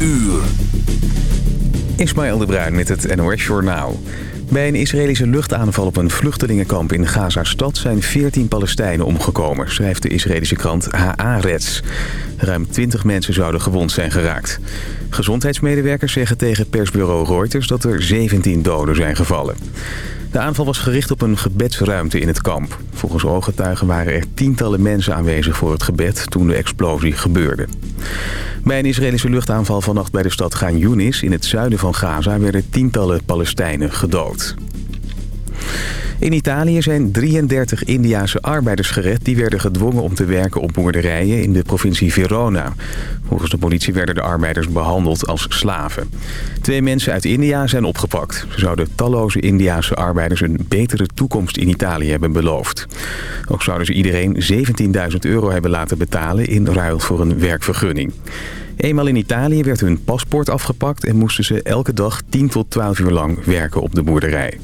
uur. Ismaël de Bruin met het NOS Journaal. Bij een Israëlische luchtaanval op een vluchtelingenkamp in Gaza-stad... zijn 14 Palestijnen omgekomen, schrijft de Israëlische krant Haaretz. Ruim 20 mensen zouden gewond zijn geraakt. Gezondheidsmedewerkers zeggen tegen persbureau Reuters... dat er 17 doden zijn gevallen. De aanval was gericht op een gebedsruimte in het kamp. Volgens ooggetuigen waren er tientallen mensen aanwezig voor het gebed toen de explosie gebeurde. Bij een Israëlische luchtaanval vannacht bij de stad Gaan Yunis in het zuiden van Gaza werden tientallen Palestijnen gedood. In Italië zijn 33 Indiase arbeiders gered... die werden gedwongen om te werken op boerderijen in de provincie Verona. Volgens de politie werden de arbeiders behandeld als slaven. Twee mensen uit India zijn opgepakt. Ze zouden talloze Indiase arbeiders een betere toekomst in Italië hebben beloofd. Ook zouden ze iedereen 17.000 euro hebben laten betalen... in ruil voor een werkvergunning. Eenmaal in Italië werd hun paspoort afgepakt... en moesten ze elke dag 10 tot 12 uur lang werken op de boerderij.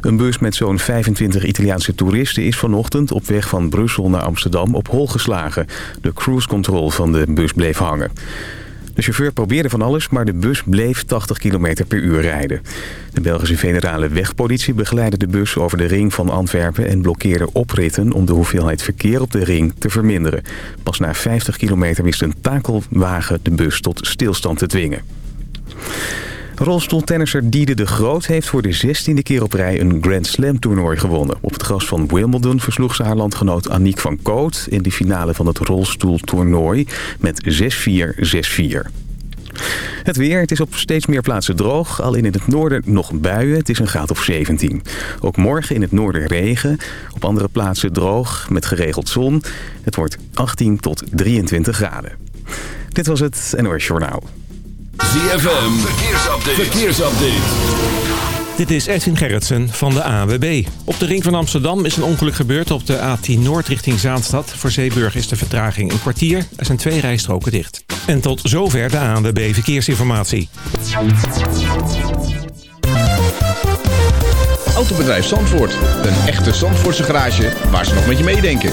Een bus met zo'n 25 Italiaanse toeristen is vanochtend op weg van Brussel naar Amsterdam op hol geslagen. De cruise control van de bus bleef hangen. De chauffeur probeerde van alles, maar de bus bleef 80 km per uur rijden. De Belgische federale wegpolitie begeleidde de bus over de ring van Antwerpen... en blokkeerde opritten om de hoeveelheid verkeer op de ring te verminderen. Pas na 50 kilometer wist een takelwagen de bus tot stilstand te dwingen. Rolstoeltennisser Diede de Groot heeft voor de zestiende keer op rij een Grand Slam toernooi gewonnen. Op het gras van Wimbledon versloeg ze haar landgenoot Aniek van Koot in de finale van het rolstoeltoernooi met 6-4, 6-4. Het weer, het is op steeds meer plaatsen droog. Al in het noorden nog buien, het is een graad of 17. Ook morgen in het noorden regen. Op andere plaatsen droog, met geregeld zon. Het wordt 18 tot 23 graden. Dit was het NOS Journaal. ZFM, verkeersupdate. verkeersupdate. Dit is Edwin Gerritsen van de AWB. Op de ring van Amsterdam is een ongeluk gebeurd op de A10 Noord richting Zaanstad. Voor Zeeburg is de vertraging een kwartier. Er zijn twee rijstroken dicht. En tot zover de ANWB Verkeersinformatie. Autobedrijf Zandvoort. Een echte Zandvoortse garage waar ze nog met je meedenken.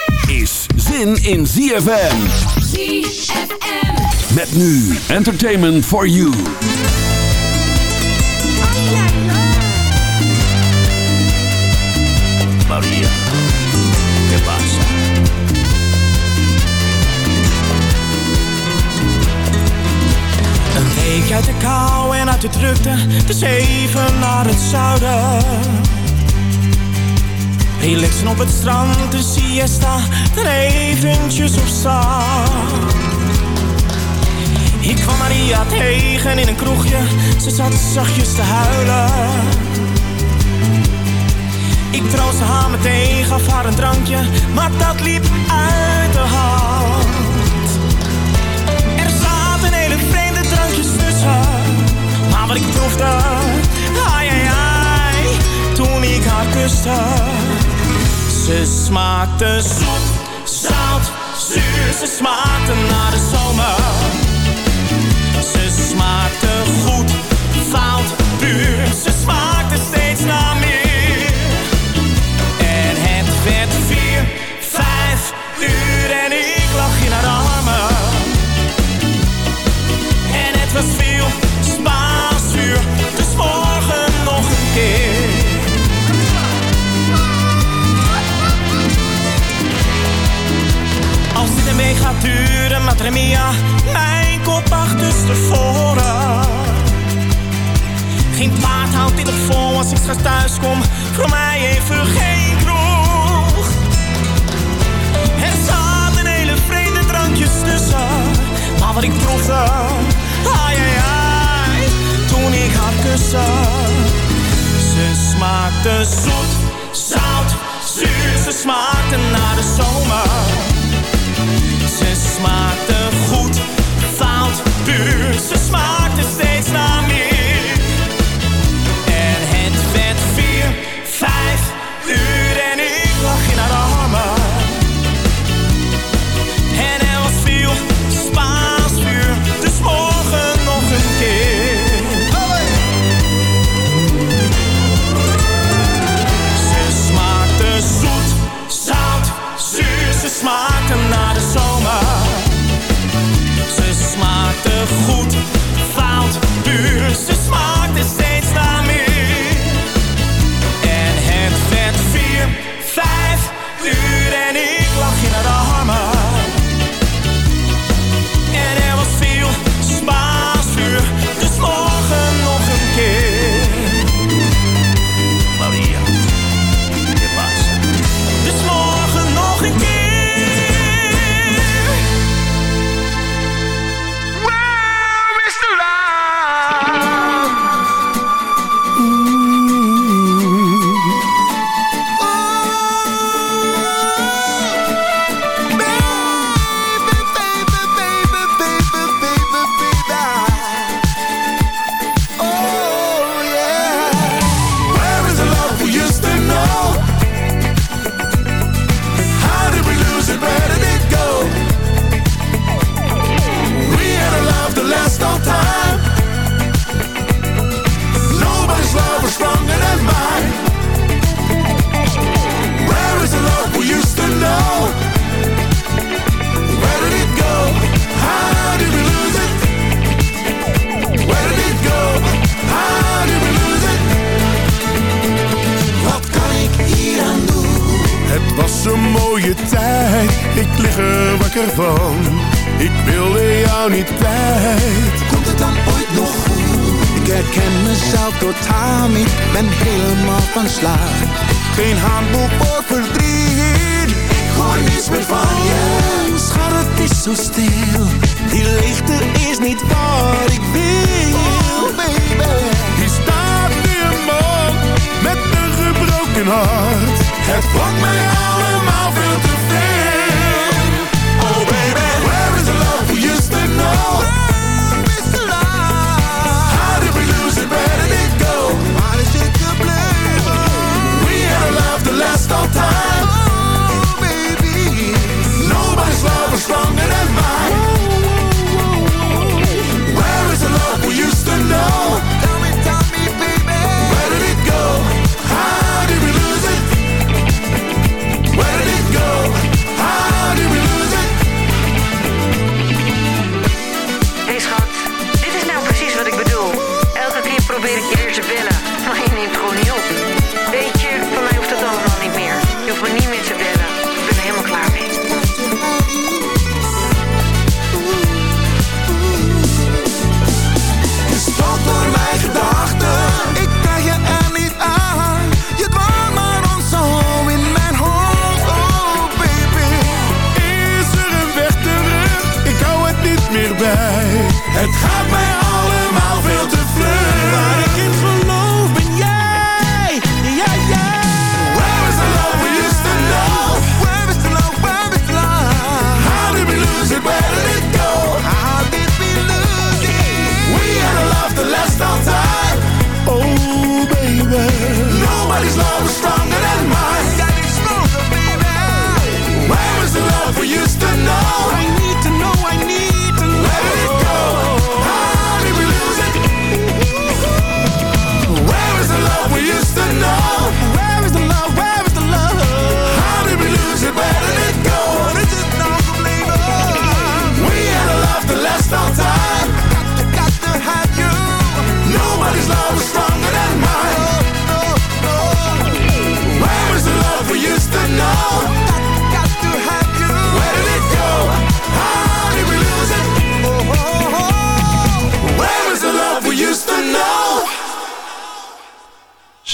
zin in ZFM. ZFM. Met nu Entertainment for You. Maria, ¿qué pasa? Een week uit de kou en uit de drukte, dus even naar het zuiden. Relaxen op het strand, de siesta, er eventjes op staan. Ik kwam Maria tegen in een kroegje, ze zat zachtjes te huilen. Ik troostte haar meteen, gaf haar een drankje, maar dat liep uit de hand. Er zaten hele vreemde drankjes tussen, maar wat ik proefde, ai ai ai, toen ik haar kuste. Ze smaakte zoet, zout, zuur, ze smaakte naar de zomer. Ze smaakte goed, fout, puur, ze smaakte Mia, mijn kop achterstevoren. Geen paard houdt dit op vol als ik straks thuis kom, voor mij even geen kroeg. Er zaten hele vreemde drankjes tussen, maar wat ik proefde, ai ai ai, toen ik haar kuste. Ze smaakte zoet, zout, zuur, ze smaakte naar de zomer. Smaakte goed, fout, puur. Ze smaakte steeds naar meer. te goed, fout, duur,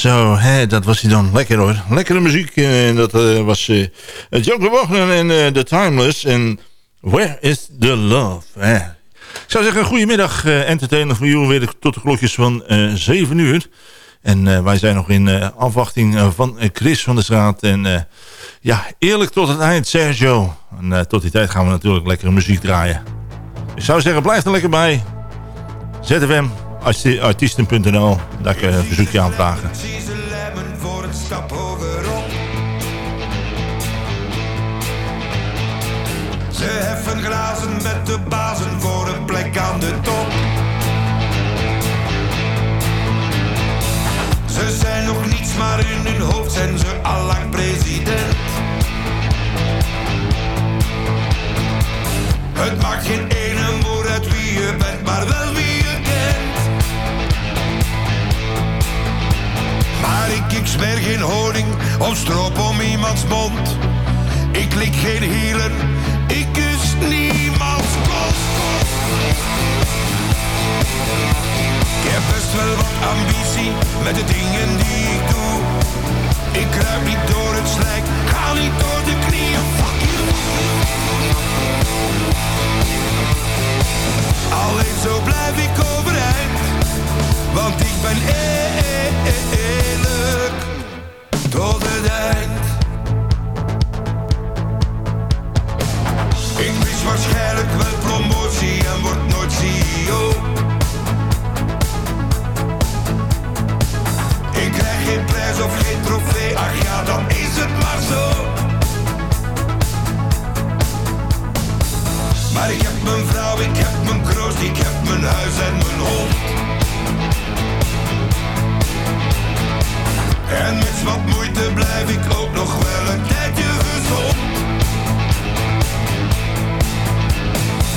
Zo, hè, dat was hij dan. Lekker hoor. Lekkere muziek. En dat eh, was uh, Joker Wagner en eh, The Timeless. En Where is the Love? Hè? Ik zou zeggen, goedemiddag. Uh, entertainer voor jullie weer tot de klokjes van 7 uur. En wij zijn nog in afwachting van Chris van der Straat. En ja, eerlijk tot het eind, Sergio. En tot die tijd gaan we natuurlijk lekkere muziek draaien. Ik zou zeggen, blijf er lekker bij. ZFM, artiesten.nl. Daar kun je een verzoekje aanvragen. Voor hogerop. Ze heffen glazen met de bazen voor een plek aan de top. Ze zijn nog niets, maar in hun hoofd zijn ze allang president. Het maakt geen Ik smer geen honing of stroop om iemands mond. Ik lik geen hielen, ik kus niemands kont. Ik heb best wel wat ambitie met de dingen die ik doe. Ik kruip niet door het slijk, ga niet door de knieën, fuck you. Alleen zo blijf ik overeind, want ik ben eerlijk tot het eind. Ik mis waarschijnlijk wel promotie en word nooit CEO. Ik krijg geen prijs of geen trofee, ach ja, dan is het maar zo. Maar ik heb mijn vrouw, ik heb mijn kroost, ik heb mijn huis en mijn blijf ik ook nog wel een tijdje gezond.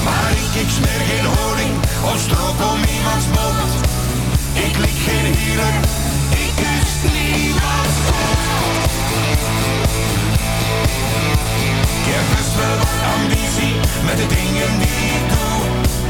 Maar ik, ik smeer geen honing of stroop om iemands mond. Ik lik geen hielen, ik kus niemand kont. Ik heb wel wat ambitie met de dingen die ik doe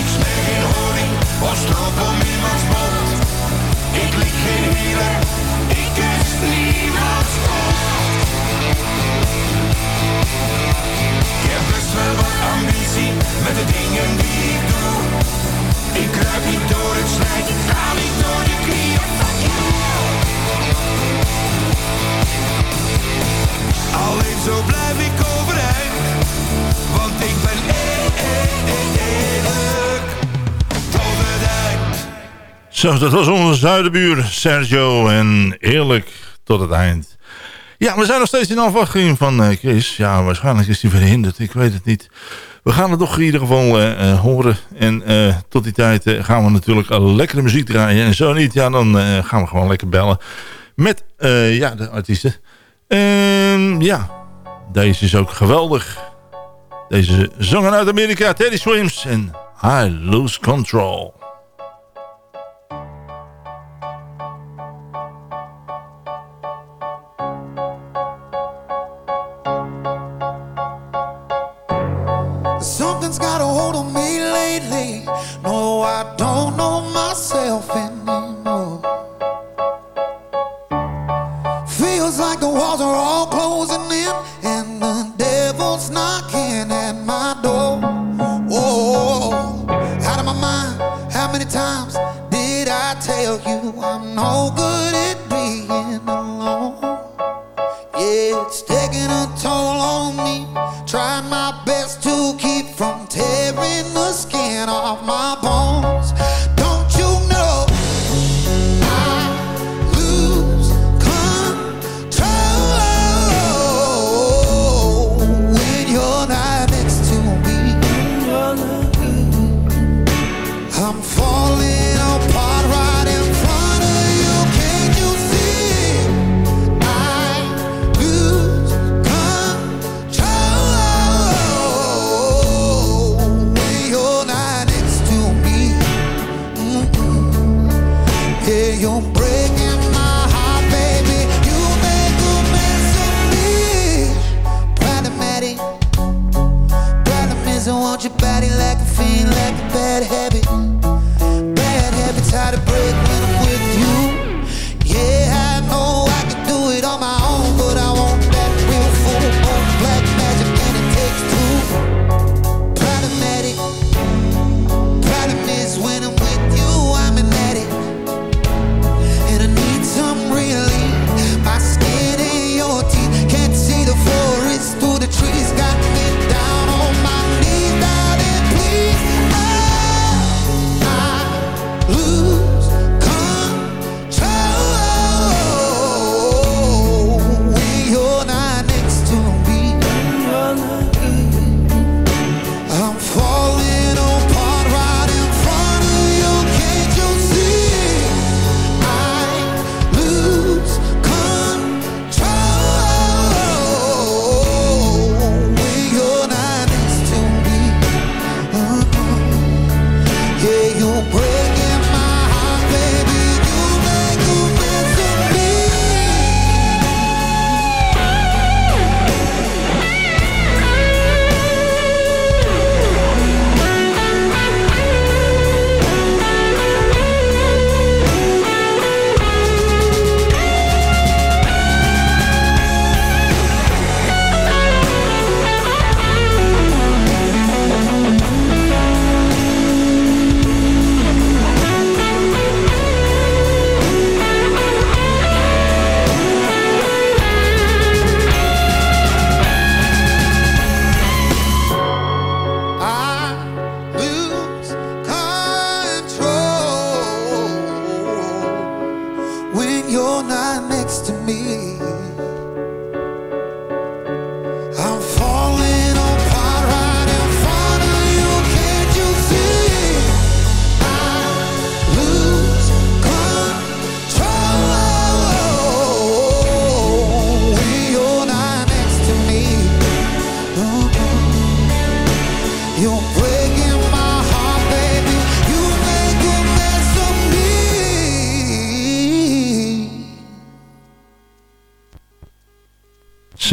Ik smeer geen honing, was loop om iemands mond. Ik liet geen hielen, ik kus niemands kont. Ik heb best wel wat ambitie met de dingen die ik doe. Ik kruip niet door het slijk, ik ga niet door de knieën. Alleen zo blijf ik overeind, want ik ben eh, eh, eh, eerlijk tot Zo, dat was onze zuidenbuur Sergio en eerlijk tot het eind. Ja, we zijn nog steeds in afwachting van Chris. Ja, waarschijnlijk is hij verhinderd. Ik weet het niet. We gaan het toch in ieder geval eh, eh, horen. En eh, tot die tijd gaan we natuurlijk lekkere muziek draaien. En zo niet, ja, dan gaan we gewoon lekker bellen met ja, de artiesten. Ehm, ja, deze is ook geweldig. Deze zongen uit Amerika, Teddy Swims en I Lose Control.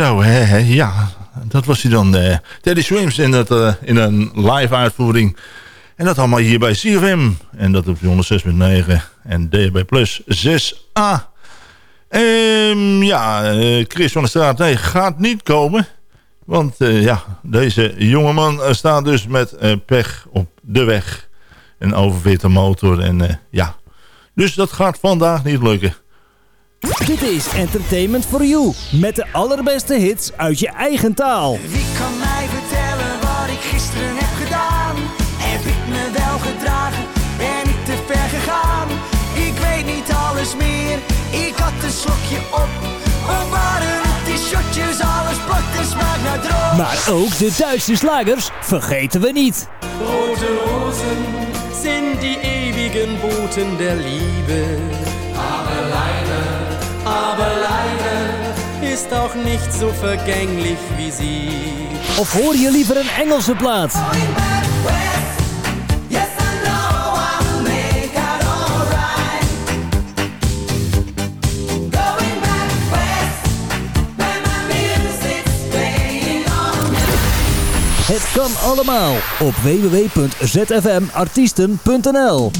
Zo, ja. Dat was hij dan. eh Teddy Swims in, dat, eh, in een live uitvoering. En dat allemaal hier bij CFM. En dat op 106.9 en DHB Plus 6A. Ehm, ja, eh, Chris van der Straat nee, gaat niet komen. Want ja, deze jongeman staat dus met pech op de weg. Een overfitte motor. En ja, dus dat gaat vandaag niet lukken. Dit is Entertainment for You. Met de allerbeste hits uit je eigen taal. Wie kan mij vertellen wat ik gisteren heb gedaan? Heb ik me wel gedragen? Ben ik te ver gegaan? Ik weet niet alles meer. Ik had een slokje op. Of waren die shotjes? Alles plakt en smaakt naar droog. Maar ook de Duitse slagers vergeten we niet. Rote Rosen sind die ewigen Boten der Liebe. Ist auch nicht so vergänglich wie sie. Of hoor je liever een Engelse plaat? Het kan allemaal op www.zfmartiesten.nl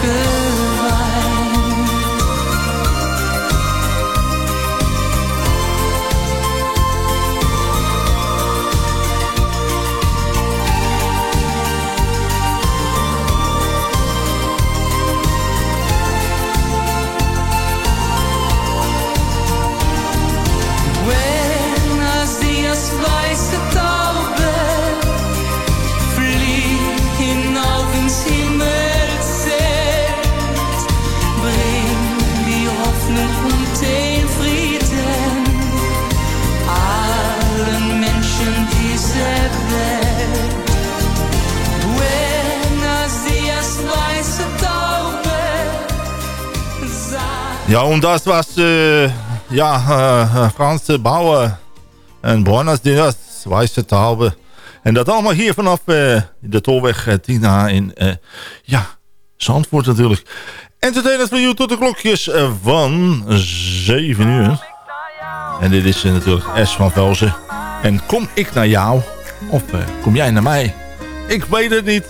good. Ja, und das was äh, ja, äh, Frans Bauer en Buenos Dias, Weiße Taube. En dat allemaal hier vanaf eh, de Tolweg eh, Tina in, ja, Zandvoort natuurlijk. Entertainment voor you tot de klokjes van 7 uur. En dit is natuurlijk S van Velzen. En kom ik naar jou? Of kom jij naar mij? Ik weet het niet.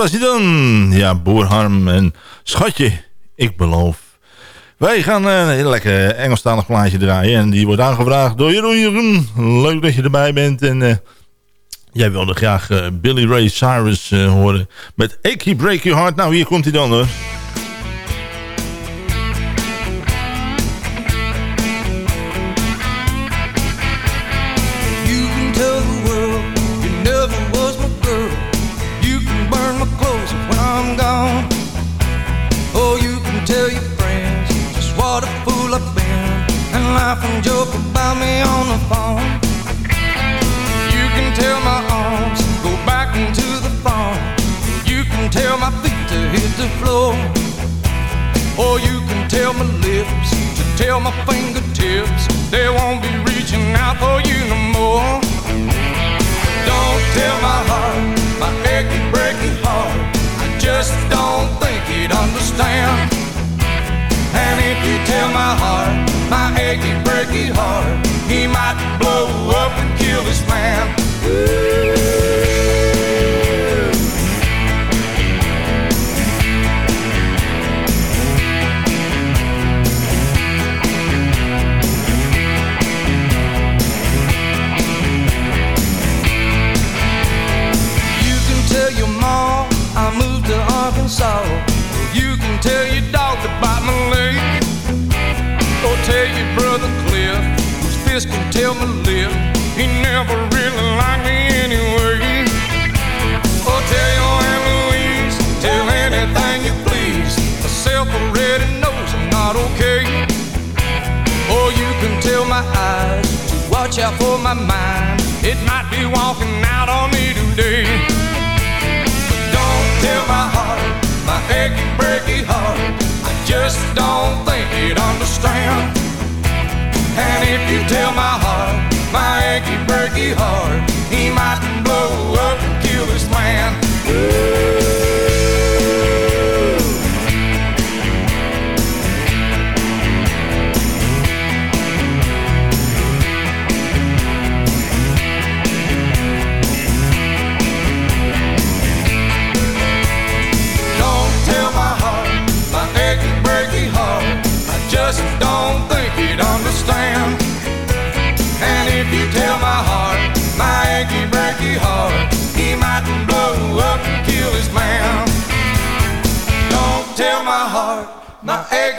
Was dan. Ja, Boer Harm en Schatje, ik beloof. Wij gaan eh, een heel lekker Engelstalig plaatje draaien. En die wordt aangevraagd door Jeroen Jeroen. Leuk dat je erbij bent. En uh, jij wilde graag uh, Billy Ray Cyrus horen. Met Achy Break Your Heart. Nou, hier komt hij dan hoor. They won't be reaching out for you no more. Don't tell my heart, my achy breaky heart. I just don't think he'd understand. And if you tell my heart, my achy breaky heart, he might blow up and kill this man. You fist can tell my lip. He never really liked me anyway. Or tell your Aunt Louise, tell anything you please. Myself already knows I'm not okay. Or you can tell my eyes to watch out for my mind. It might be walking out on me today. But don't tell my heart, my achy breaky heart. I just don't think it understand. And if you tell my heart, my achy breaky heart, he might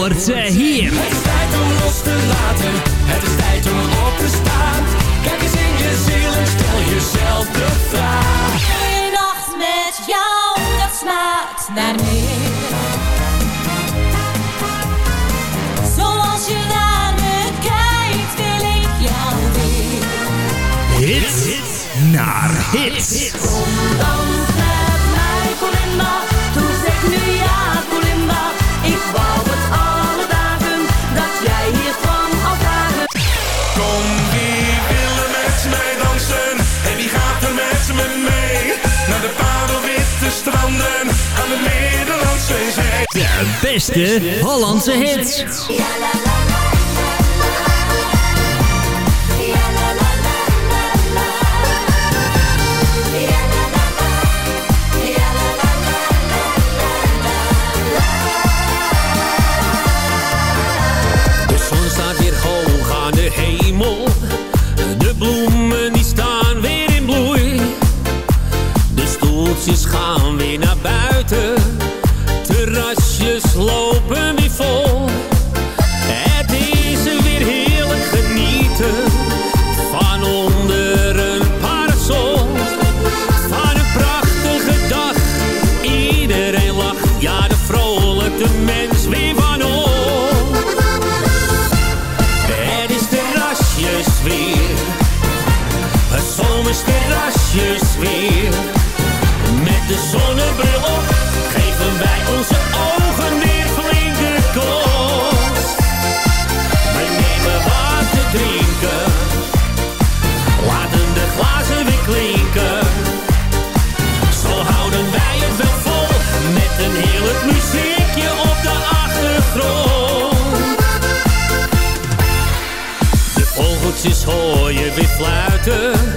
Hoort ze hier. Het is tijd om los te laten, het is tijd om op te staan. Kijk eens in je ziel en stel jezelf de vraag. Een nacht met jou, dat smaakt naar meer. Zoals je naar me kijkt, wil ik jou weer. Hits naar hits. Kom beste Hollandse hits. Weer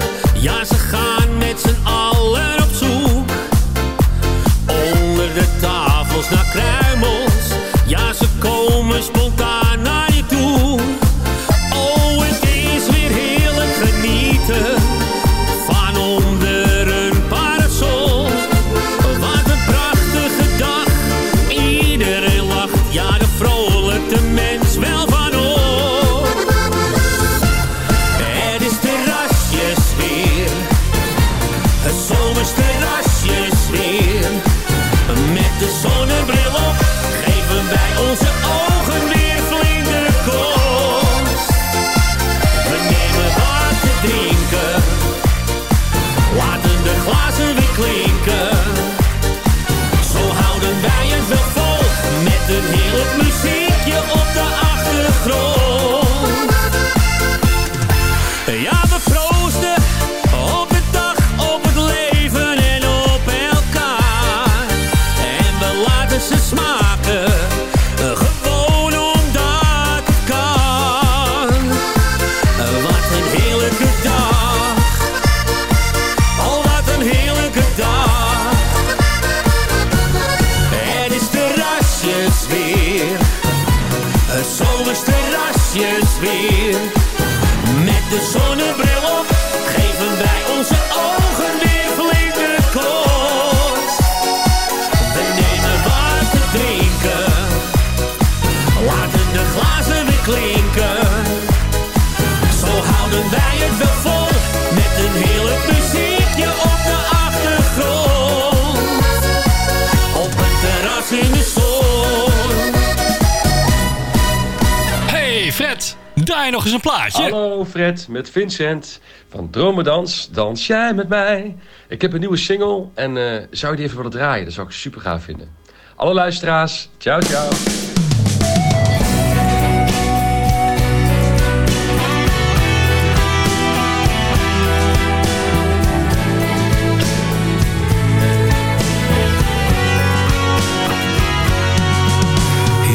Met Vincent van Dromedans. Dans jij met mij? Ik heb een nieuwe single en eh, zou je die even willen draaien? Dat zou ik super gaaf vinden. Alle luisteraars, ciao ciao.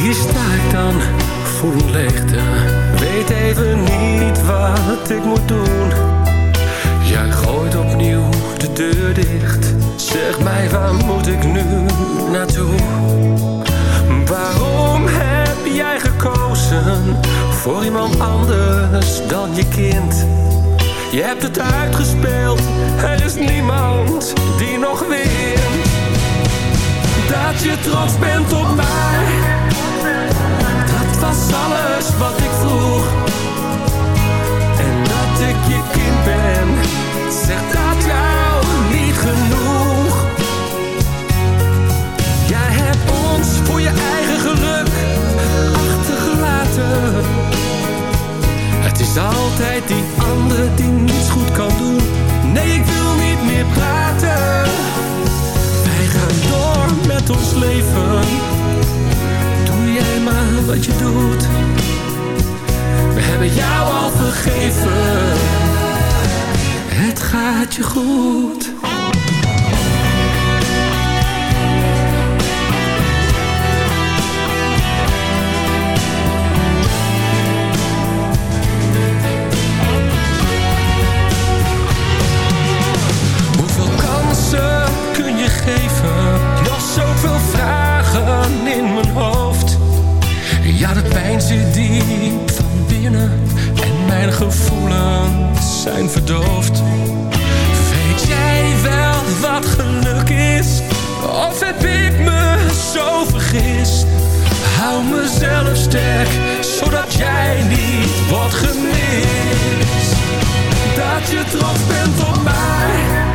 Hier sta ik dan, voel een ik moet doen. Jij gooit opnieuw de deur dicht. Zeg mij, waar moet ik nu naartoe? Waarom heb jij gekozen voor iemand anders dan je kind? Je hebt het uitgespeeld, er is niemand die nog wint. Dat je trots bent op mij, dat was alles wat ik vroeg. Is altijd die ander die niets goed kan doen. Nee, ik wil niet meer praten. Wij gaan door met ons leven. Doe jij maar wat je doet. We hebben jou al vergeven. Het gaat je goed. In mijn hoofd. Ja, de pijn zit diep van binnen en mijn gevoelens zijn verdoofd. Weet jij wel wat geluk is? Of heb ik me zo vergist? Hou mezelf sterk, zodat jij niet wordt gemist. Dat je trots bent op mij,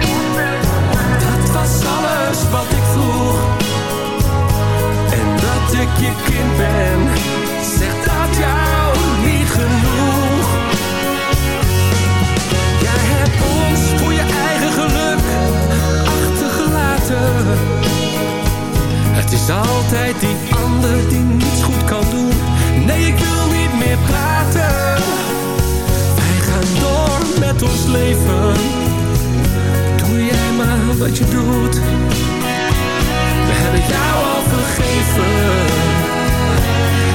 ik je kind ben, zeg dat jou niet genoeg. Jij hebt ons voor je eigen geluk achtergelaten. Het is altijd die ander die niets goed kan doen. Nee, ik wil niet meer praten. Wij gaan door met ons leven. Doe jij maar wat je doet. Jou al vergeven.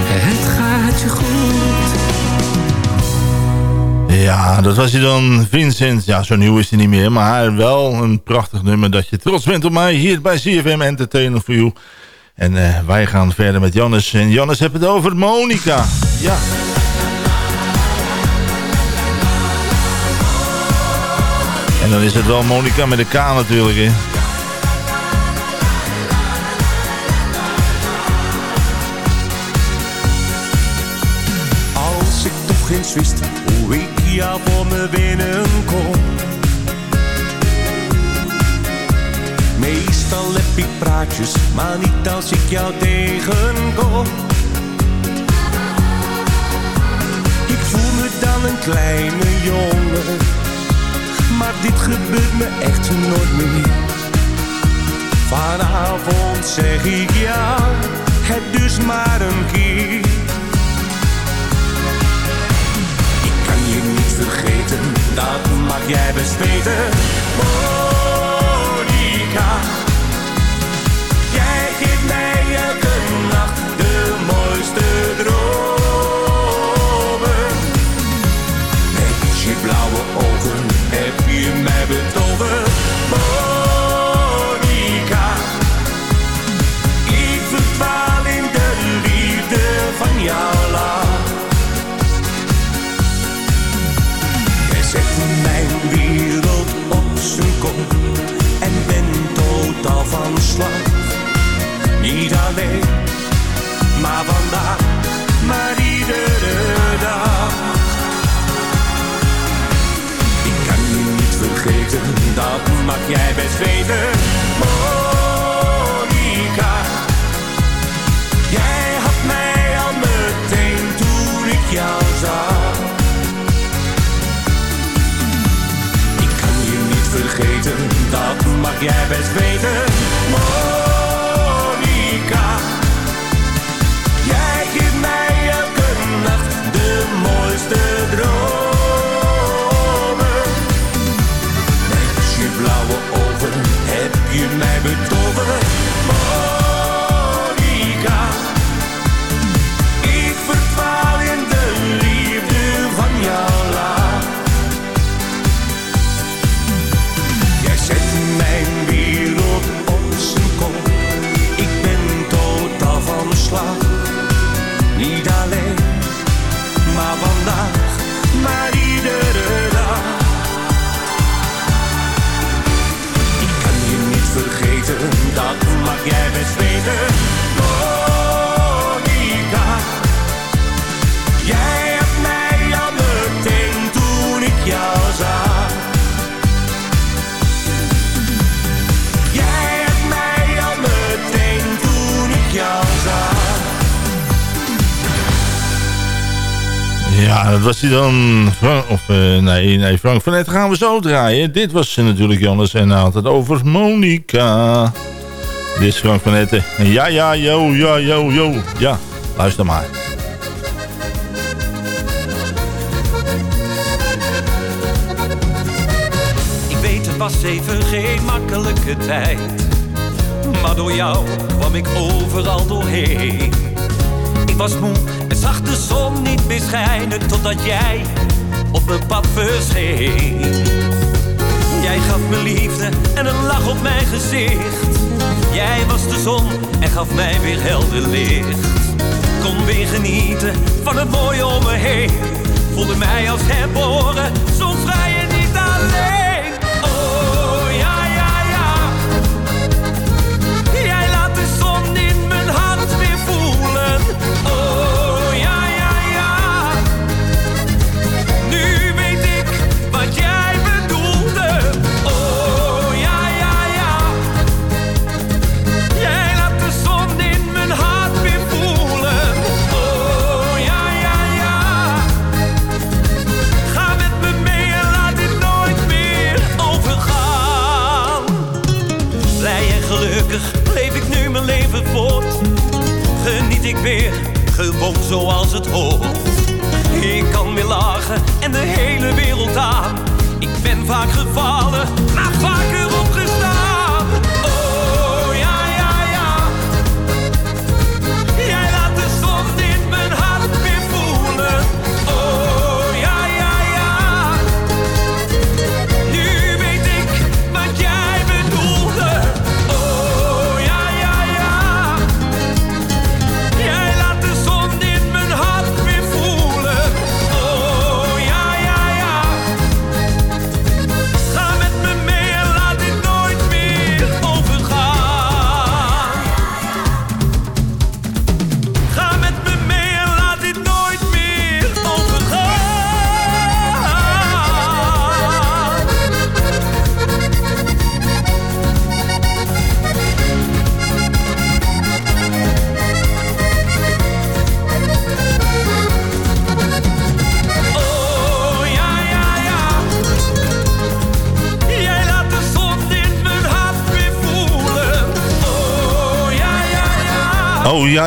Het gaat je goed. Ja, dat was hij dan, Vincent. Ja, zo nieuw is hij niet meer, maar wel een prachtig nummer dat je trots bent op mij hier bij CFM Entertainment for You. En eh, wij gaan verder met Jannes. En Jannes heeft het over Monica. Ja. En dan is het wel Monica met een K natuurlijk, hè. Eens wist hoe ik jou voor me binnenkom. Meestal heb ik praatjes, maar niet als ik jou tegenkom. Ik voel me dan een kleine jongen, maar dit gebeurt me echt nooit meer. Vanavond zeg ik ja, het dus maar een keer. Vergeten, dat mag jij best weten. Monica, jij geeft mij elke nacht de mooiste mag jij best weten. Monica, jij had mij al meteen toen ik jou zag. Ik kan je niet vergeten, dat mag jij best weten. Dat was hij dan. Of eh, nee, nee, Frank van Net gaan we zo draaien. Dit was eh, natuurlijk Jannes en hij had het over Monica. Dit is Frank van Netten. En Ja, ja, yo, ja, yo, yo. Ja, luister maar. Ik weet, het was even geen makkelijke tijd. Maar door jou kwam ik overal doorheen. Was moe en zag de zon niet meer schijnen. Totdat jij op mijn pad verscheen. Jij gaf me liefde en een lach op mijn gezicht. Jij was de zon en gaf mij weer helder licht. Kon weer genieten van het mooie om me heen. Voelde mij als herboren, zo ik weer, gewoon zoals het hoort. Ik kan weer lachen en de hele wereld aan. vaak gevallen, maar vaker opgestaan.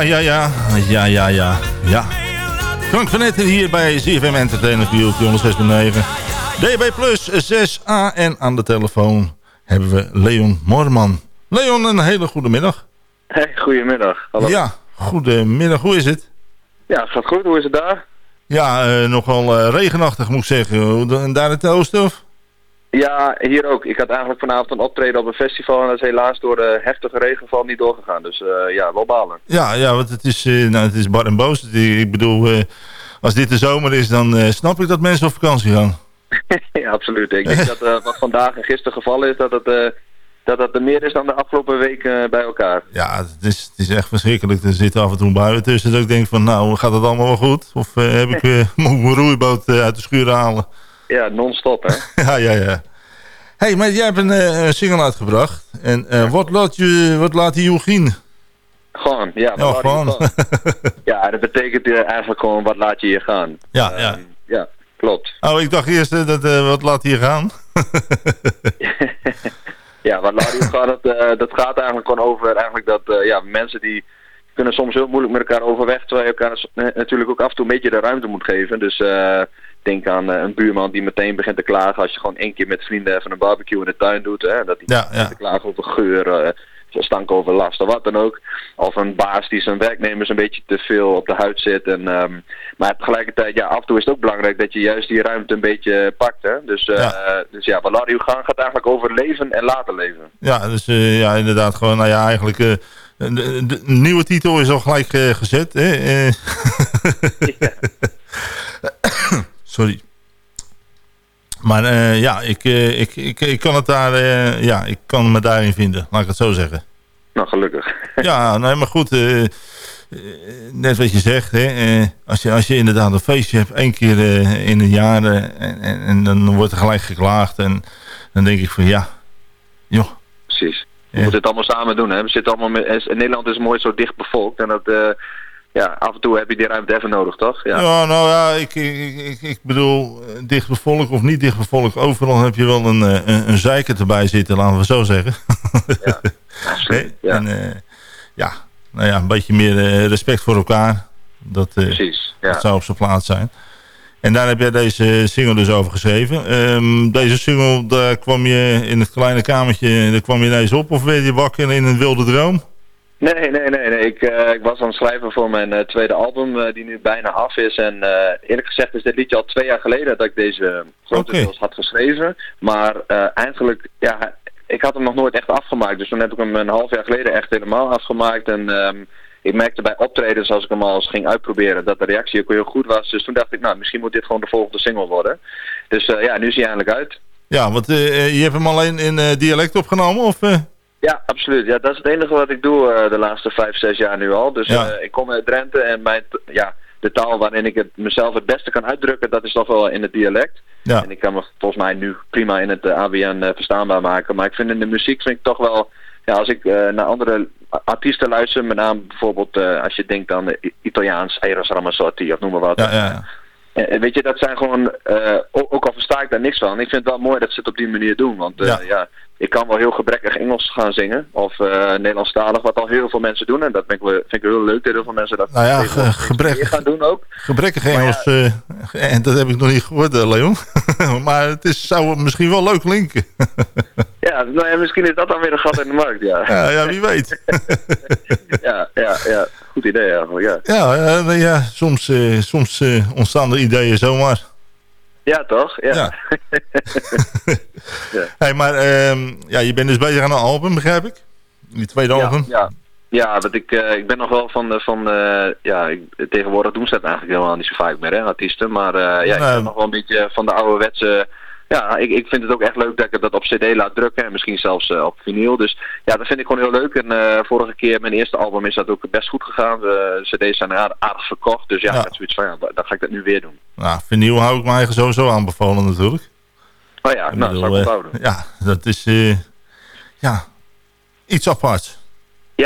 Ja. Ja, ja, ja. Ja, ja, ja. Frank van Etten hier bij ZFM Entertainment View 106.9. DB Plus 6A. En aan de telefoon hebben we Leon Morman. Leon, een hele goede middag. Hey, goedemiddag. Hallo. Ja, goedemiddag. Hoe is het? Ja, het gaat goed. Hoe is het daar? Ja, eh, nogal eh, regenachtig moet ik zeggen. En daar in het oosten of? Ja, hier ook. Ik had eigenlijk vanavond een optreden op een festival en dat is helaas door de heftige regenval niet doorgegaan. Dus eh, ja, wel balen. Ja, ja want het is, eh, nou, het is bar en boos. Ik bedoel, eh, als dit de zomer is, dan eh, snap ik dat mensen op vakantie gaan. ja, absoluut. Ik denk dat eh, wat vandaag en gisteren gevallen is, dat het, eh, dat het er meer is dan de afgelopen week eh, bij elkaar. Ja, het is, het is echt verschrikkelijk. Er zitten af en toe buien tussen dat ik denk van, nou, gaat het allemaal wel goed? Of eh, heb ik, eh, moet ik mijn roeiboot eh, uit de schuur halen? Ja, non-stop hè. ja, ja, ja. hey, maar jij hebt een eh, single uitgebracht. En eh, wat, laat je, wat laat die Joachim? Gewoon, ja. Ja, wat laat je gewoon. ja, dat betekent eh, eigenlijk gewoon wat laat je je gaan. Ja, ja. Ja, klopt. Oh, ik dacht eerst dat, wat laat hier gaan? Ja, wat laat je gaan, dat, dat gaat eigenlijk gewoon over eigenlijk dat ja, mensen die kunnen soms heel moeilijk met elkaar overweg, terwijl je elkaar natuurlijk ook af en toe een beetje de ruimte moet geven. Dus eh, denk aan eh, een buurman die meteen begint te klagen als je gewoon één keer met vrienden even een barbecue in de tuin doet. Hè, dat die Ja, te klagen over geur, eh, stankoverlast of wat dan ook. Of een baas die zijn werknemers een beetje te veel op de huid zit. En, ehm, maar tegelijkertijd, ja, af en toe is het ook belangrijk dat je juist die ruimte een beetje pakt. Hè? Dus, eh, dus ja, wat laat u gaan gaat eigenlijk over leven en laten leven. Ja, dus ja, inderdaad gewoon, nou ja, eigenlijk... de, de- de nieuwe titel is al gelijk gezet. Hè? Sorry. Maar eh, ja, ik, eh, ik, ik, ik kan het daar, eh, ja, ik kan me daarin vinden, laat ik het zo zeggen. Nou, gelukkig. Ja, nee, maar goed, net wat je zegt, hè, als, je, als je inderdaad een feestje hebt, één keer in een jaar, en, en, en dan wordt er gelijk geklaagd. En dan denk ik van ja, joh. Precies. We moeten het allemaal samen doen. Hè? We zitten allemaal met, Nederland is mooi zo dicht bevolkt. En dat, ja, af en toe heb je die ruimte even nodig, toch? Ja, Ja, nou ja, ik, ik, ik, ik bedoel, eh, dicht bevolkt of niet dicht bevolkt, overal heb je wel een, eh, een, een zeiker erbij zitten, laten we zo zeggen. absoluut. Hè? En eh, ja, nou ja, een beetje meer respect voor elkaar. Dat, Precies, ja. dat zou op zijn plaats zijn. En daar heb jij deze single dus over geschreven. Ehm, deze single, daar kwam je in het kleine kamertje, daar kwam je ineens op of werd je wakker in een wilde droom? Nee, nee, nee. nee. Ik, eh, ik was aan het schrijven voor mijn eh, tweede album, eh, die nu bijna af is. En eerlijk gezegd is dit liedje al twee jaar geleden dat ik deze grotendeels had geschreven. Maar eigenlijk, ja, ik had hem nog nooit echt afgemaakt. Dus toen heb ik hem een half jaar geleden echt helemaal afgemaakt. En ehm, ik merkte bij optredens, als ik hem al eens ging uitproberen, dat de reactie ook heel goed was. Dus toen dacht ik, nou, misschien moet dit gewoon de volgende single worden. Dus ja, nu is hij eindelijk uit. Ja, want je hebt hem alleen in dialect opgenomen? Of? Ja, absoluut. Ja, dat is het enige wat ik doe eh, de laatste vijf, zes jaar nu al. Dus Ja. eh, ik kom uit Drenthe en mijn, ja, de taal waarin ik het mezelf het beste kan uitdrukken, dat is toch wel in het dialect. Ja. En ik kan me volgens mij nu prima in het eh, ABN verstaanbaar maken. Maar ik vind in de muziek vind ik toch wel, ja, als ik naar andere artiesten luister, met name bijvoorbeeld als je denkt aan Italiaans, Eros Ramazzotti of noem maar wat. Ja, ja, ja. Eh, weet je, dat zijn gewoon, ook, al versta ik daar niks van. Ik vind het wel mooi dat ze het op die manier doen. Want Ja. ja. Ik kan wel heel gebrekkig Engels gaan zingen. Of eh Nederlandstalig, wat al heel veel mensen doen. En dat vind ik, vind ik heel leuk dat heel veel mensen dat Nou ja, tegenwoordig ge- gebrek- meer gaan doen ook. Gebrekkig Engels, eh, en dat heb ik nog niet gehoord, eh, Leon. maar het is, zou misschien wel leuk klinken. Ja, nou ja, misschien is dat dan weer een gat in de markt, ja. ja, ja, wie weet. ja, ja, ja. Goed idee eigenlijk, ja. ja, ja, soms, soms ontstaan er ideeën zomaar. Ja, toch? Ja. Ja. Hey, maar ehm, ja, je bent dus bezig aan een album, begrijp ik? Die tweede album? Ja, ja want ik, eh, ik ben nog wel van, de- van eh, ja, ik, tegenwoordig doen ze het eigenlijk helemaal niet zo vaak meer, hè, artiesten. Maar eh, ja, ik ben nog wel een beetje van de ouderwetse, ja, ik, ik vind het ook echt leuk dat ik dat op cd laat drukken en misschien zelfs eh, op vinyl. Dus ja, dat vind ik gewoon heel leuk. En eh, vorige keer, mijn eerste album, is dat ook best goed gegaan. De cd's zijn aardig, aardig verkocht, dus ja, Ja. had zoiets van, ja, dan ga ik dat nu weer doen. Nou, vinyl hou ik me sowieso aanbevolen natuurlijk. Oh ja, Ik nou, bedoel, zou ik eh, onthouden. Ja, dat is ja, iets apart.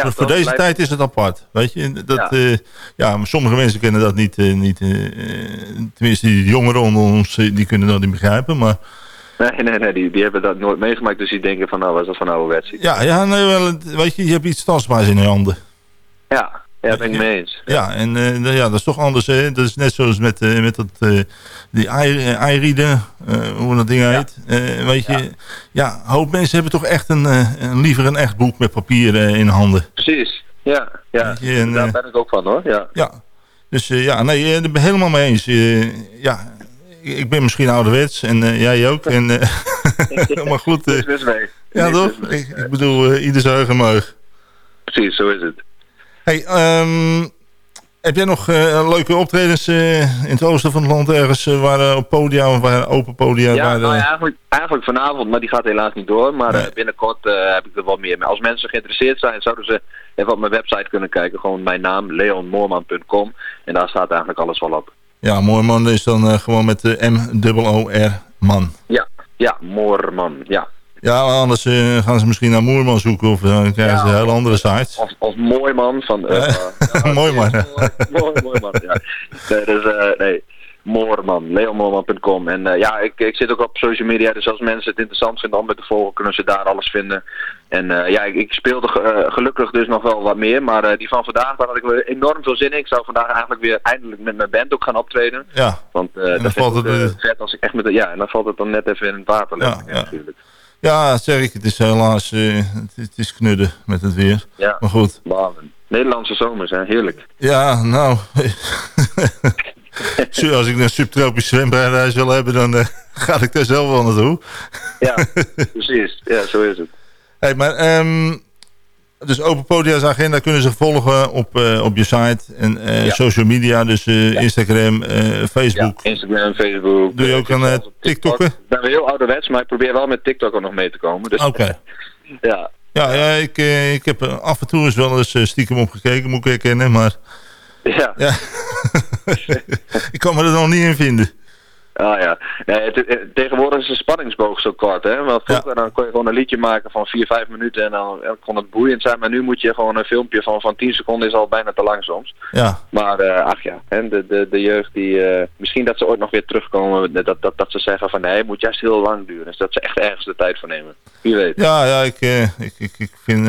Ja, voor, deze blijft- tijd is het apart. Weet je, dat, Ja. ja. ja, maar sommige mensen kunnen dat niet, eh, niet eh, eh, tenminste die jongeren onder ons, eh, die kunnen dat niet begrijpen. Maar Nee, nee, nee, die, die hebben dat nooit meegemaakt, dus die denken van, nou, wat is dat van ouderwets? ja, ja nee, wel, weet je, je hebt iets tastbaars in je handen. Ja, ja, daar ben ik mee eens. Ja, en eh, nou ja, dat is toch anders. Hè? Dat is net zoals met, eh, met dat, eh, die eh, hoe dat ding heet. Eh, weet je, ja, een hoop mensen hebben toch echt een, een liever een echt boek met papier in handen. Precies, ja, ja. je, en, daar ben ik ook van hoor, ja. Ja, dus eh, ja, nee, daar ben ik helemaal mee eens. Ja, ik ben misschien ouderwets en jij ook. En, eh, maar goed, mee. ja toch? mee. Ik, ik bedoel, ieder zijn eigen meug. Precies, zo is het. Hey, ehm, heb jij nog eh, leuke optredens eh, in het oosten van het land ergens eh, waar op podia of waar open podia? Ja, waar, nou ja, eigenlijk, eigenlijk vanavond, maar die gaat helaas niet door. Maar Nee. binnenkort heb ik er wel meer mee. Als mensen geïnteresseerd zijn, zouden ze even op mijn website kunnen kijken. Gewoon mijn naam, leonmoorman.com. En daar staat eigenlijk alles wel op. Ja, mooi man is dan gewoon met de M-O-O-R man. Ja, ja, Moorman, ja. Ja, anders eh, gaan ze misschien naar Moerman zoeken of dan krijgen ze een hele andere sites. Of, of mooi man van... eh, Ja, mooi man. mooi, mooi man, ja. Nee, dus, eh, nee. Moorman, leonmoorman.com. En eh, ja, ik, ik zit ook op social media, dus als mensen het interessant vinden om me te volgen, kunnen ze daar alles vinden. En eh, ja, ik, ik speelde ge- eh, gelukkig dus nog wel wat meer, maar eh, die van vandaag, daar had ik enorm veel zin in. Ik zou vandaag eigenlijk weer eindelijk met mijn band ook gaan optreden. Ja. Want eh dat valt het, eh, eh, vet als ik echt met de, ja, en dan valt het dan net even in het water. Ja. natuurlijk. Ja, zeg ik, het is helaas, eh, het, het is knudden met het weer. Ja. Maar goed. Nederlandse zomers, hè? heerlijk. Ja, nou. Als ik een subtropisch zwembadhuis wil hebben, dan eh, ga ik daar zelf wel naartoe. Ja, precies. Ja, zo is het. Hey, maar, ehm, dus Open Podia's agenda kunnen ze volgen op, eh, op je site en eh, Ja. social media, dus eh, Instagram, Facebook. Ja, Instagram, Facebook. Doe je ook aan TikTokken? Ik ben weer heel ouderwets, maar ik probeer wel met TikTok ook nog mee te komen. Dus, Oké. ja. Ja, ja ik, ik heb af en toe eens wel eens stiekem op gekeken, moet ik erkennen, maar Ja. ja. ik kan me er nog niet in vinden. Ah ja. Nee, het- het- tegenwoordig is de spanningsboog zo kort, hè. Want vroeger dan kon je gewoon een liedje maken van 4, 5 minuten en dan kon het boeiend zijn. Maar nu moet je gewoon een filmpje van, van 10 seconden is al bijna te lang soms. Ja. Maar eh, ach ja, hè, de, de, de jeugd die... eh, misschien dat ze ooit nog weer terugkomen, dat, dat, dat ze zeggen van nee, het moet juist heel lang duren. Dus dat ze echt ergens de tijd voor nemen. Wie weet. Ja, ja ik, eh, ik, ik, ik vind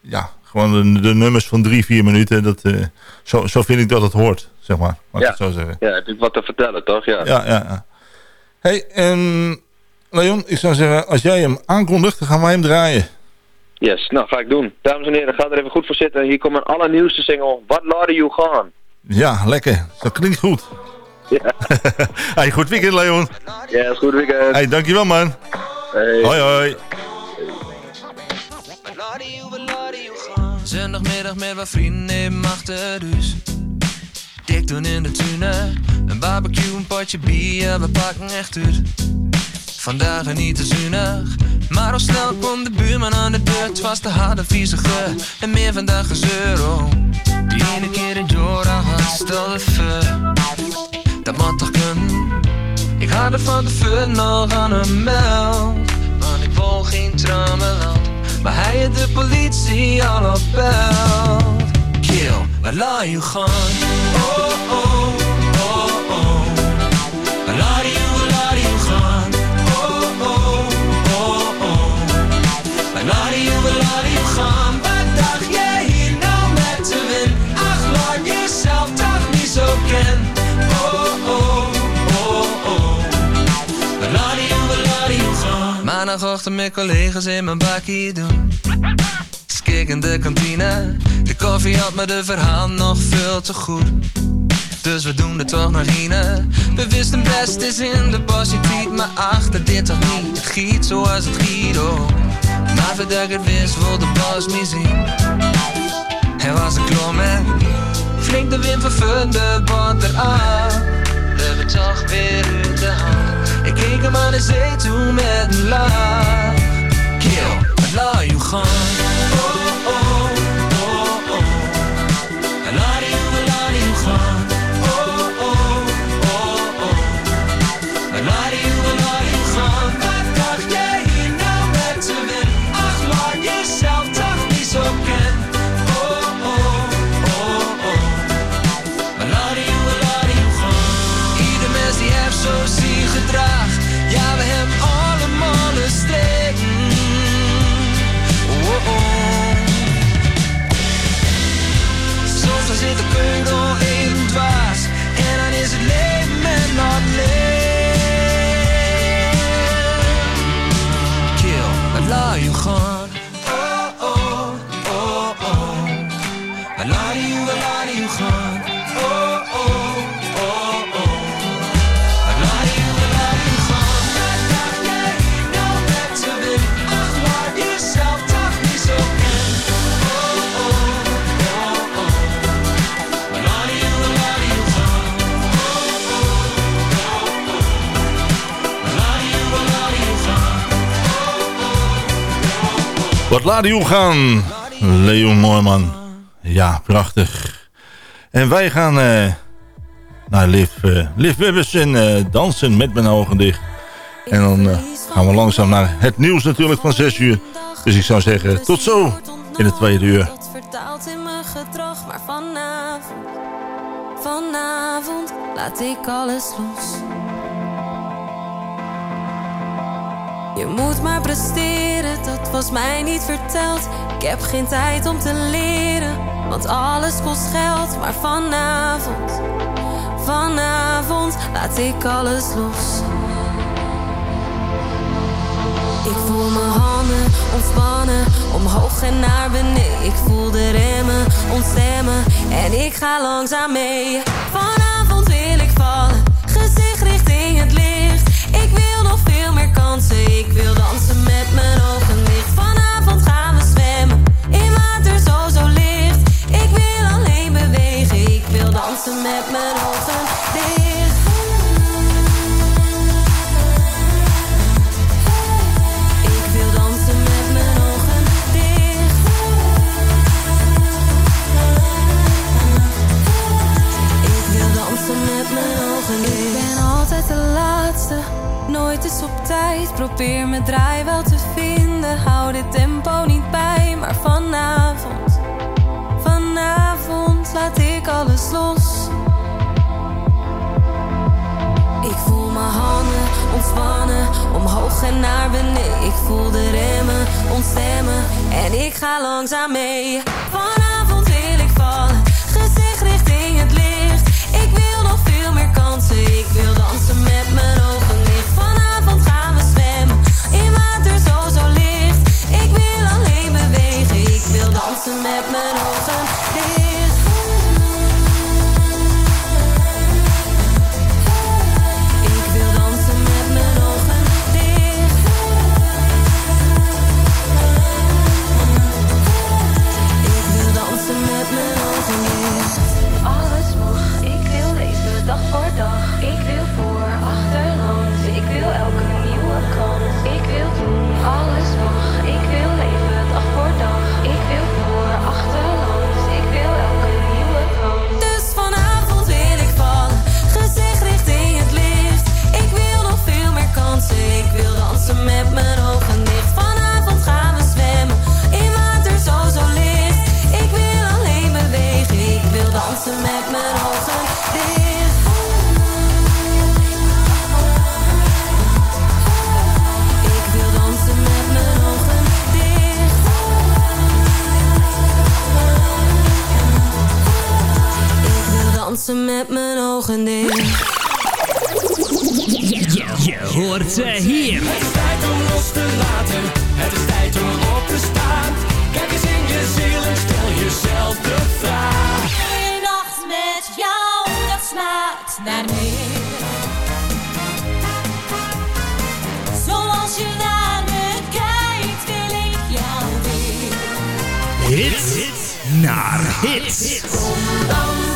ja, gewoon de, de nummers van drie, vier minuten, dat, zo, zo vind ik dat het hoort, zeg maar. Mag ik ja. het zo zeggen. ja, heb ik wat te vertellen, toch? Ja. Ja, ja, ja. hey, en Leon, ik zou zeggen, als jij hem aankondigt, dan gaan wij hem draaien. Yes, nou ga ik doen. Dames en heren, ga er even goed voor zitten. Hier komt mijn allernieuwste single, What Later You Gone. Ja, lekker. Dat klinkt goed. Ja. hey, goed weekend, Leon. Ja, is goed weekend. Hey, dankjewel, man. Hey. Hoi, hoi. Zondagmiddag met wat vrienden in mijn achterhuis. Dik doen in de tunen. Een barbecue, een potje bier, we pakken echt uit. Vandaag niet te zuinig. Maar al snel kwam de buurman aan de deur. Het was de harde vieze geur. En meer vandaag gezeur om. Die ene keer in Jordan had stel de. Dat moet toch kunnen. Ik had er van tevoren nog aan een meld. Want ik wil geen tramenland. Maar hij had de politie al op belt. Kill, laat je gaan. Oh, oh, oh, oh. Laat je, laat je gaan. Oh, oh, oh, oh. Laat je, laat je gaan. Wat dacht jij hier nou met te win? Ach, laat jezelf toch niet zo kennen. Maandagochtend met collega's in mijn bakkie doen Skik in de kantine. De koffie had me de verhaal nog veel te goed. Dus we doen er toch nog een. We wisten best is in de positief, maar achter dit toch niet. Het giet zoals het giet, oh. Maar ik het wist, wil de boss me zien. Hij was een klommen. Flink de wind vervulde band eraf. We hebben toch weer uit de hand. Ik keek hem aan de zee toe met een laag. Kill, laat je gaan. Wat laat u gaan, Leon Mooiman. Ja, prachtig. En wij gaan eh, naar Liv, eh Liv Wibbers en eh, dansen met mijn ogen dicht. En dan gaan we langzaam naar het nieuws natuurlijk van 6 uur. Dus ik zou zeggen, tot zo in het tweede uur. vertaald in mijn gedrag, maar vanavond, vanavond laat ik alles los. Je moet maar presteren, dat was mij niet verteld. Ik heb geen tijd om te leren, want alles kost geld. Maar vanavond, vanavond laat ik alles los. Ik voel mijn handen ontspannen, omhoog en naar beneden. Ik voel de remmen ontstemmen en ik ga langzaam mee. Vanavond wil ik vallen, gezicht veel meer kansen, ik wil dansen met mijn ogen dicht. Vanavond gaan we zwemmen, in water zo zo licht. Ik wil alleen bewegen, ik wil dansen met mijn ogen dicht. Ik ga langzaam dansen met mijn ogen dicht. Je hoort ze hier. Het is tijd om los te laten. Het is tijd om op te staan. Kijk eens in je ziel en stel jezelf de vraag. Een nacht met jou, dat smaakt naar meer. Zoals je naar me kijkt, wil ik jou weer. Hits naar hits. Kom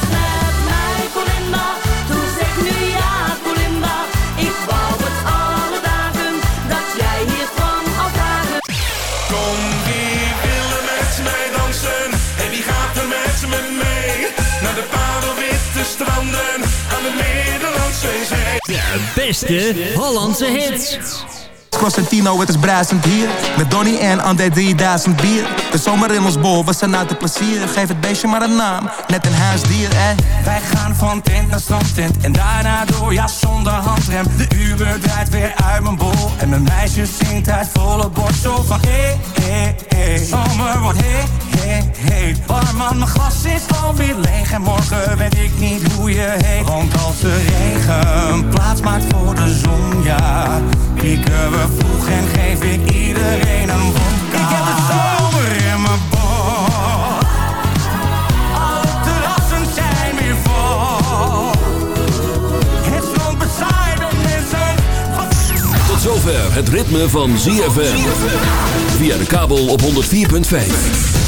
beste Hollandse hits. Cosentino, het is bruisend hier. Met Donny en André 3000 bier. De zomer in ons bol, we zijn uit te plezieren. Geef het beestje maar een naam, net een huisdier, eh. Wij gaan van tent naar strandtent en daarna door, ja zonder handrem. De Uber draait weer uit mijn bol en mijn meisje zingt uit volle borst zo van hé, hé, hé. Zomer wordt hé, hé, hé. Warm man, mijn glas is alweer leeg en morgen weet ik niet hoe je heet. Want als de regen plaats maakt voor de zon, ja, pieken we vroeg en geef ik iedereen een vodka. Ik heb de zomer in mijn bol. Alle terrassen zijn weer vol. Het strand bezaaid met mensen. Tot zover het ritme van ZFM. Via de kabel op 104.5.